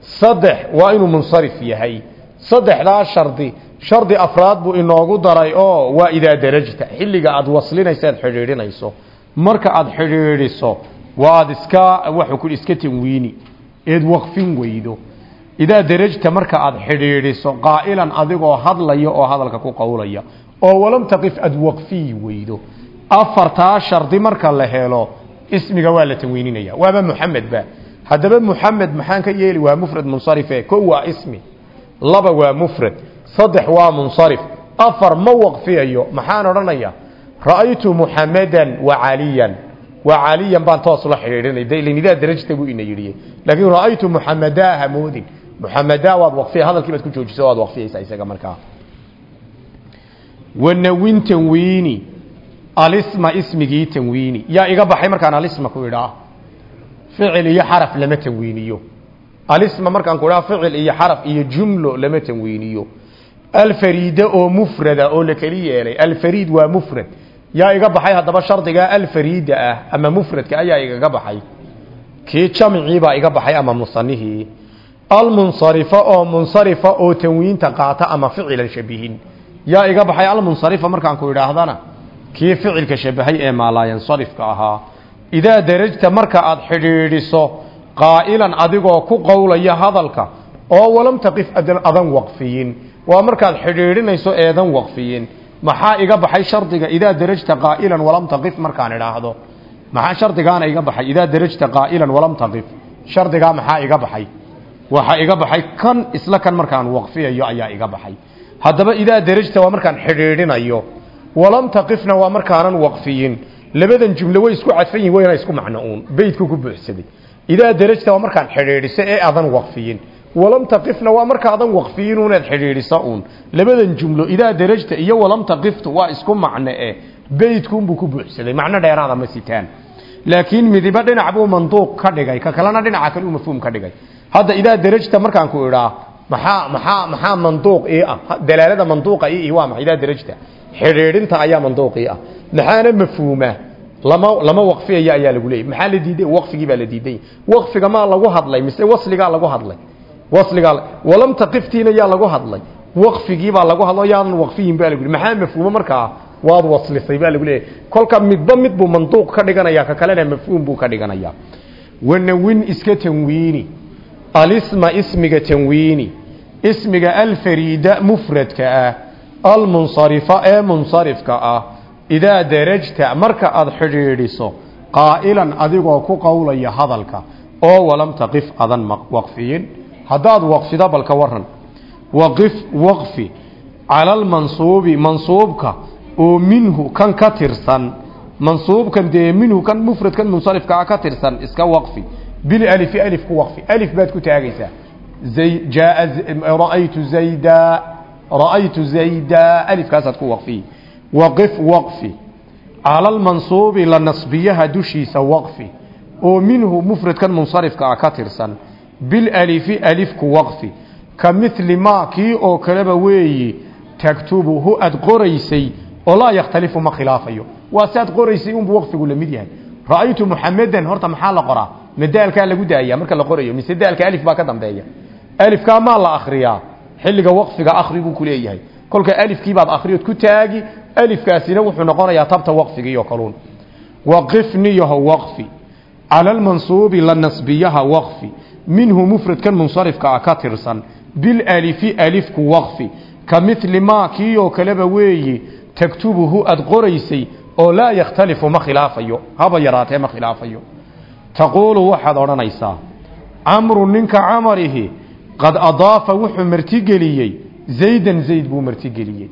Saddex waa inuu munsarif yahay. Saddexdaa shardi shardi afraad buu inoogu daray oo waa idaa darajta. Xilliga aad waslinaysa aad xidhiidhinayso. Marka aad xidhiidhiso waad iska waxuu ku iska tanwiini eed waqfin weydo. Idaa darajta marka aad xidhiidhiso qaa'ilan adigoo hadlaya oo hadalka ku qowlaya oo walam taqif aad waqfiyi weydo afartaa shardi marka la helo ismiga waa la tanwiininaya waaba muxamed ba. Haddaba muxamed maxaan ka yeeli? Waa mufrad munsarife ko waa ismi. Laba waa mufrad saddex waa munsarif. Afar ma waqfiyayo maxaan odhanaya ra'aytu muxamadan wacaliyan wacaliyan baan toos ula xidhiidhinay de ilinidaa darajta buu ina yidhiye laakiin ra'aytu muxamadaa hamoodin muxamadaa waad waqfiya hadalkii baad ku joojisa waad waqfiyaysaa isaga markaa. Wanawin tanwiini alisma ismigii tanwiini. Yaa iga baxay markaan alisma ku idhaa? Ficil iyo xaraf lama tanwiiniyo. Alisma markaan ku idhaa ficil iyo xaraf iyo jumlo lama tanwiiniyo. Alfariida oo mufrada oo la keli yeelay. Alfariid waa mufrad. Yaa iga baxay haddaba shardigaa alfariida ah ama mufradka ayaa igaga baxay. Kii jamciibaa iga baxay ama musanihii almunsarifa oo munsarifa oo tanwiinta qaata ama ficilan shabihin. Yaa iga baxay almunsarifa markaan ku idhaahdana kii ficilka shabahay ee maalaayansarifka ahaa idaa darajta marka aad xidhiidhiso qaa'ilan adigoo ku qowlaya hadalka oo walam taqif adan waqfiyin. Waa markaad xidhiidhinayso eedan waqfiyin. Maxaa iga baxay shardiga idaa darajta qaa'ilan walam taqif markaan idhaahdo. Maxaa shardigaana iga baxay idaa darajta qaa'ilan walam taqif shardigaa maxaa iga baxay? Waxaa iga baxay kan isla kan markaan waqfiyayo ayaa iga baxay. Haddaba idaa darajta waa markaan xidhiidhinayo walam taqifna waa markaanan waqfiyin. Labadan jumlo way isku cadfan yihiin wayna isku macno uun beydku ku buuxsaday idaa darajta waa markaan xidhiidhiso ee adan waqfiyin. Walam taqifna waa markaadan waqfiyin unaad xidhiidhisa uun. Labadan jumlo idaa darajta iyo walam taqiftu waa isku macno eh beydkuunbuu ku buuxsaday. Macno dheeraada ma sitaan. Laakiin midiba dhinac buu manduuq ka dhigay. Ka kalena dhinaca kale uu mafhuum ka dhigay. Hadda idaa darajta markaan ku idhaa maxaa maxaa xidhiidhinta ayaa manduuq ii ah. Maxaana mafhuuma lama lama waqfiyaya ayaa lagu leeyahy maxaa la diiday? Waqfigii baa la diiday. Waqfiga maa lagu hadlay mise wasligaa lagu hadlay? Wasligaa walam taqiftiina yaa lagu hadlay? Waqfigii baa lagu hadlo yaadan waqfiyin baa lagu maxaa mafhuuma markaa? Waad waslisay baa lagu leeyahay. Kolka midba mid buu manduuq ka dhiganaya ka kalena mafhuum buu ka dhiganaya wanawin iska tanwiini. Alisma ismiga tanwiini. Ismiga alfariida mufradka ah almunsarifa ee munsarifka ah idaa darajta marka aad xidhiidhiso qaa'ilan adigoo ku qowlaya hadalka oo walam taqif adan waqfiyin. Haddaad waqfido balka waran waqif waqfi cala almansuubi mansuubka oo minhu kan ka tirsan mansuubkan dee minhu kan mufradkan munsarifka ah ka tirsan iska waqfi bilalifi alif ku waqfi alif baad ku taagaysaa. Zay jaa ra'aytu zayda ra'aytu zayda alifkaasaad ku waqfi waqif waqfi cala almansuubi la nasbiyaha dushiisa waqfi oo minhu mufradkan munsarifka ah ka tirsan bilalifi alifku waqfi ka mili maa kii oo kaleba weeyi taktubuhu aad qoraysay oo laa yakhtalifu ma khilaafayo waa si aad qoraysay unbu waqfigu la mid yahay ra'aytu muxamedan horta maxaa la qoraa ma daalkaa lagu daaya marka la qorayo mise xilliga waqfiga akri buu ku leeyahay. Kolka alifkiibaad akriyood ku taagi alifkaasina wuxuu noqonayaa tabta waqfigii oo kaluun. Waqifniyaho waqfi. Cala almansuubi la nasbiyaha waqfi. Minhu mufradkan munsarifka ah ka tirsan. Bilalifi alifku waqfi. Ka mili maa kii oo kaleba weeyi taktubuhu aad qoraysay oo laa yakhtalifu ma khilaafayo. Haba yaraatee ma khilaafayo. Taquulu waxaad odhanaysaa camru ninka camarihi qad adaafa wuxuu martigeliyey. Zaydan zayd buu martigeliyey.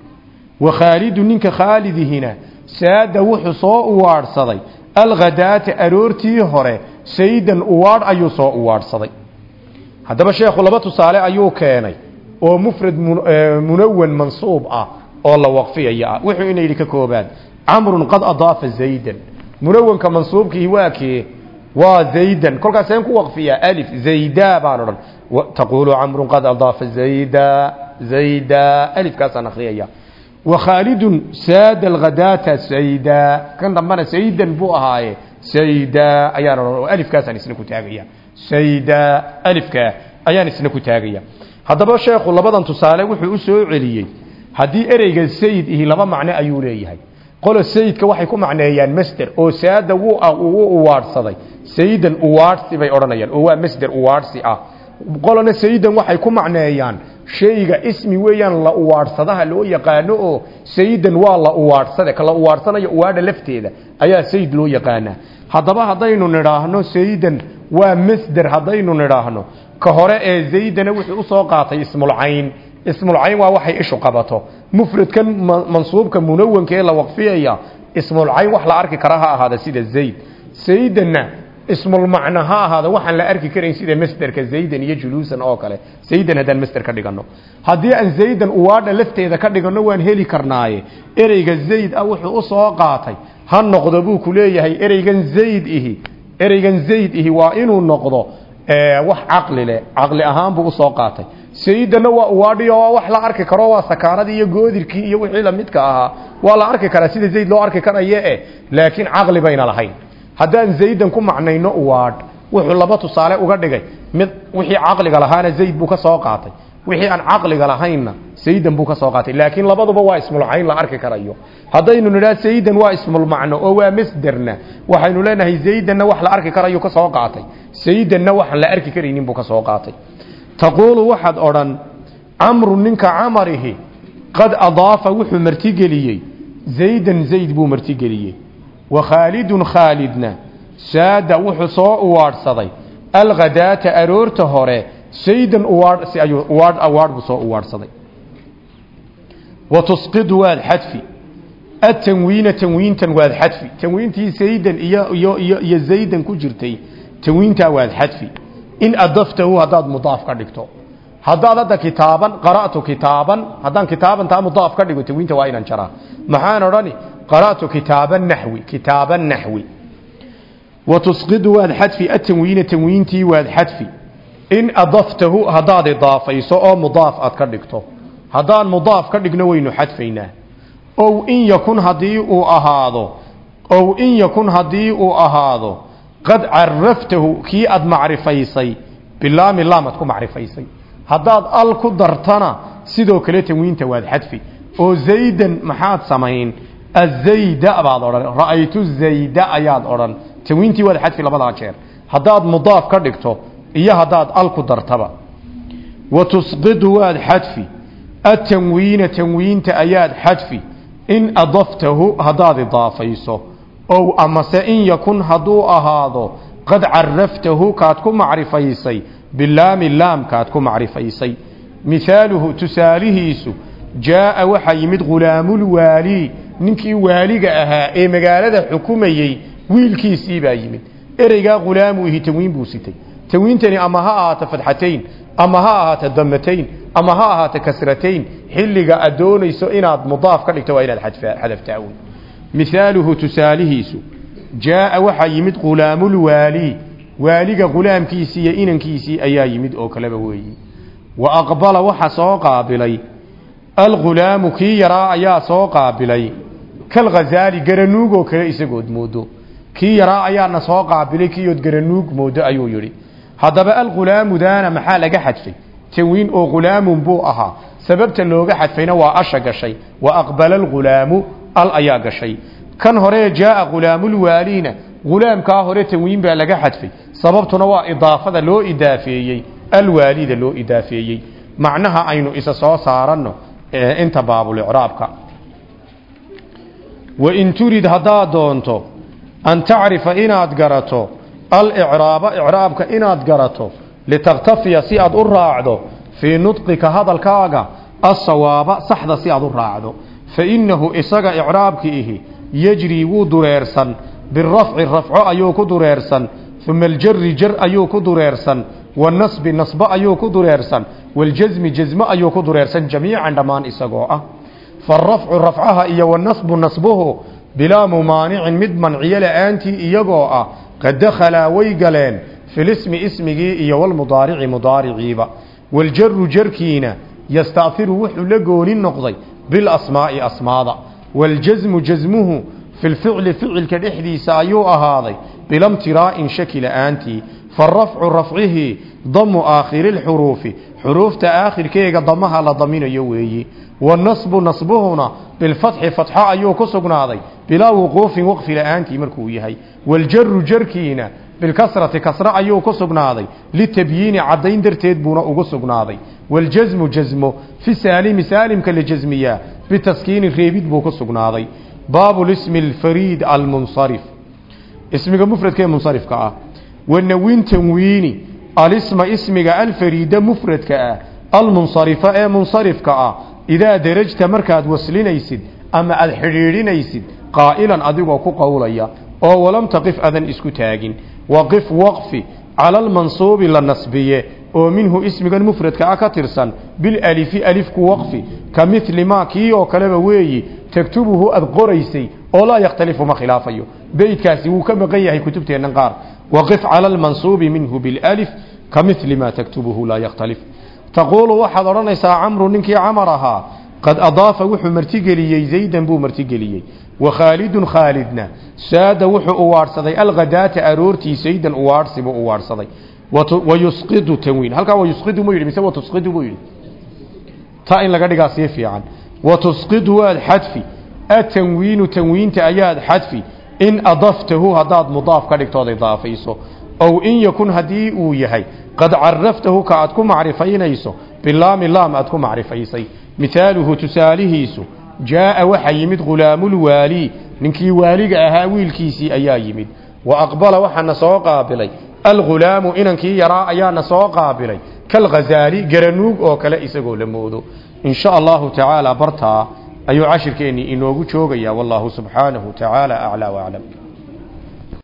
Wa khaalidu ninka khaalidihina saada wuxuu soo uwaadhsaday. Alghadaata aroortii hore saydan uwaadh ayuu soo uwaadhsaday. Haddaba sheekhu laba tusaale ayuu keenay oo mufrad munawan mansuub ah oo la waqfiyaya. Ah wuxuu ina yidhi ka koobaan camrun qad adaafa zaydan. Munawanka mansuubkihi waa kee waa zaydan. Kolkaaseen ku waqfiyaa. Alif zayda baan odhan. Taquulu camrun qad adaafa zayda zayda. Alifkaasaan akhriyaya wakhaalidun saada alghadaata sayda kan dambana saydan buu ahaaye. Sayda ayaan odhan. Oo alifkaasaan isna ku taagaya sayda alifka ayaan isna ku taagaya haddaba sheekhu labadan tusaale wuxuu u soo celiyey. Haddii ereyga sayid ihi laba macno ayuu leeyahay qolo sayidka waxay ku macneeyaan masder oo saada wuu ugu uwaadhsaday sayidan uwaadhsi bay odhanayaan oo waa masder uwaadhsi ah. Qolona sayidan waxay ku macneeyaan shayga ismi weeyaan la uwaadhsadaha loo yaqaano oo sayidan waa la uwaadhsade ka la uwaadhsanayo uwaadha lafteeda ayaa sayid loo yaqaanaa haddaba haddaynu nidhaahno sayidan waa masder haddaynu nidhaahno. Ka hore ee zaydana wuxuu u soo qaatay ismulcayn ismulcayn waa waxay ishu qabato. Mufradkan mansuubka munawanka ee la waqfiyaya ismulcayn wax la arki kara ha ahaada sida zayd. Saydanna ismulmacna ha ahaada waxaan la arki karayn sida masderka zaydan iyo juluusan oo kale. Zaydan haddaan masder ka dhigano haddii aan zaydan uwaadha lafteeda ka dhigano waan heli karnaaye. Ereyga zayd ah wuxuu u soo qaatay. Ha noqdo buu ku leeyahay ereygan zayd ihi. Ereygan zayd ihi waa inuu noqdo wax caqli leh caqli ahaan buu u soo qaatay. Sayidana waa uwaadhi oo wax la arki karo waa sakaanadii iyo goodirkii iyo wixii lamidka ahaa waa la arki karaa sida zayd loo arki karaye eh laakiin caqli bayna lahayn. Haddaan zaydan ku macnayno uwaadh wuxuu laba tusaale uga dhigay. Mid wixii caqliga lahaana zayd buu ka soo qaatay wixii aan caqliga lahaynna saydan buu ka soo qaatay. Laakiin labaduba waa ismulcayn la arki karayo. Haddaynu nidhaa saydan waa ismulmacno oo waa masderna waxaynu leenahay zaydanna wax la arki karayo ka soo qaatay. Saydanna waxaan la arki karaynin buu ka soo qaatay. Taquulu waxaad odhan camru ninka camarihi qad adaafa wuxuu martigeliyey. Zaydan zayd buu martigeliyey. Wa khaalidun khaalidna saada wuxuu soo uwaadhsaday. Alghadaata aroorta hore saydan uwaadhsi ayuu uwaadh awaadh buu soo uwaadhsaday wa tusqidu waad xadfi atanwiina tanwiintan waad xadfi tanwiintii saydan iyo iyo iyo iyo ku jirtay tanwiintaa waad xadfi in adaftahu haddaad mudaaf ka dhigto haddaad hadda kitaaban qara'tu kitaaban haddaan kitaaban taa ka dhigo tanwiinta waa inaan jaraa maxaan odhani qara'tu kitaaban naxwi kitaaban naxwi wa tusqidu waad xadfi atanwiina tanwiintii waad xadfi in adaftahu haddaad idaafayso oo mudaaf aad ka dhigto. Haddaan mudaaf ka dhigno waynu xadfaynaa. Ow in yakun haddii uu ahaado ow in yakun haddii uu ahaado qad caraftahu kii aad macrifaysay bilaami laam aad ku macrifaysay. Haddaad al ku dartana sidoo kale tanwiinta waad xadfi. Oo zaydan maxaad samayn? Azayda baad odhan. Ra'aytu zayda ayaad odhan. Tanwiintii waad xadfi labadaa jeer. Haddaad mudaaf ka dhigto iyo haddaad al ku dartaba. Wa tusqidu waad xadfi. Atanwiina tanwiinta ayaad xadfi. In adaftahu haddaad idaafayso. Ow amase in yakun hadduu ahaado qad caraftahu kaad ku macrifaysay. Bilaami laamkaad ku macrifaysay. Mihaaluhu tusaalihiisu jaaa waxaa yimid khulaamulwaalii ninkii waaliga ahaa ee magaalada xukumayey wiilkiisii baa yimid. Ereygaa khulaamu ihi tanwiin buu sitay tanwiintani ama ha ahaato fadxatayn ama ha ahaato damatayn ama ha ahaato kasratayn xilliga aad doonayso inaad mudaaf ka dhigto waa inaad xadaftaa wy mihaaluhu tusaalihiisu jaaa waxaa yimid khulaamulwaalii waaliga khulaamkiisii iyo inankiisii ayaa yimid oo kaleba weeyi. Wa aqbala waxa soo qaabilay. Alghulaamu kii yaraa ayaa soo qaabilay. Kalghazaali garanuugoo kale isagood moodo. Kii yaraa ayaana soo qaabilay kiiood garanuug moodo ayuu yidhi haddaba alghulaamudaana maxaa laga xadfay? Tanwiin oo khulaamun buu ahaa. Sababta looga xadfayna waa asha gashay. Wa aqbala alghulaamu al ayaa gashay. Kan hore jaaa khulaamulwaaliina khulaamkaa hore tanwiin baa laga xadfay. Sababtuna waa idaafada loo idaafeeyey. Alwaalida loo idaafeeyey. Macnaha aynu isa soo saaranno inta baabulicraabka wain turid haddaad doonto an tacrifa inaad garato alicraaba icraabka inaad garato litaktafiya si aad u raacdo fii nudqika hadalkaaga asawaaba saxda si aad u raacdo. Fa innahu isaga icraabki ihi yejrii wuu dureersan birafci rafco ayuu ku dureersan uma aljari jar ayuu ku dureersan wanasbi nasbo ayuu ku dureersan waljasmi jasmo ayuu ku dureersan jamiican dhammaan isagoo ah. Farafcu rafcaha iyo wanasbu nasbuhu bilaa mumaanicin mid manciyo la'aantii iyagoo ah qad dakhalaa way galeen filismi ismigii iyo walmudaarici mudaariciiba. Waljaru jarkiina yastaahiru wuxuu la gooni noqday bilasmaa'i asmaada. Waljasmu jasmuhu fi lficli ficilka dhexdiisa ayuu ahaaday bilamtiraa'in shaki la'aantii farafcu rafcihi damu aakhiri lxuruufi xuruufta aakhirkeega damaha la daminayo weeyi. Wanasbu nasbuhuna bilfatxi fatxo ayuu ku sugnaaday bilaa wuquufin waqfi la'aantii markuu yahay. Waljaru jarkiina bilkasrati kasre ayuu ku sugnaaday. Litabyiini caddayn darteed buuna ugu sugnaaday. Waljasmu jasmo fi saalimi saalimka la jasmiyaa bitaskiini reebid buu ku sugnaaday. Baabu lismi alfariid almunsarif. Ismiga mufradka ee munsarifka ah. Wanawin tanwiini alisma ismiga alfariida mufradka ah almunsarifa ee munsarifka ah idaa derajta markaad waslinaysid ama aad xidhiidhinaysid qaa'ilan adigoo ku qowlaya oo walam taqif adan isku taagin. Waqif waqfi cala almansuubi la nasbiye oo minhu ismigan mufradka ah ka tirsan bilalifi alifku waqfi ka mili maa kii oo kaleba weeyi taktubuhu aad qoraysay oo laa yakhtalifu ma khilaafayo. Beydkaasi wuu ka maqan yahay kutubteennan qaar. Waqif cala almansuubi minhu bilalif ka mili maa taktubuhu laa yakhtalif taquulu waxaad odhanaysaa camru ninkii camar ahaa qad adaafa wuxuu martigeliyey zaydan buu martigeliyey. Wakhaalidun khaalidna saada wuxuu uwaadhsaday alkhadaata aroortii zaydan uwaadhsibuu uwaadhsaday wayusqidu tanwiin. Halkaa wayusqidu mu yidhi mise watusqidu buu yidhi? Ta in laga dhigaa sii fiican. Watusqidu waad xadfi atanwiinu tanwiinta ayaad xadfi. In adaftahu haddaad mudaaf ka dhigtood idaafayso ow in yakun haddii uu yahay qad caraftahu ka aad ku macrifaynayso. Bilaami laam aad ku macrifaysay. Mihaaluhu tusaalihiisu jaaa waxaa yimid khulaamulwaalii ninkii waaliga ahaa wiilkiisii ayaa yimid. Wa aqbala waxaana soo qaabilay. Alghulaamu inankii yaraa ayaana soo qaabilay. Kalghazaali garanuug oo kale isagoo la moodo. In sha allahu tacaala bartaa ayuu cashirkeennii inoogu joogayaa. Wallahu subxaanahu tacaala aclaa waclam